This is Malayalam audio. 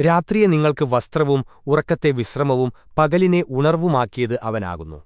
രാത്രിയെ നിങ്ങൾക്ക് വസ്ത്രവും ഉറക്കത്തെ വിശ്രമവും പകലിനെ ഉണർവുമാക്കിയത് അവനാകുന്നു.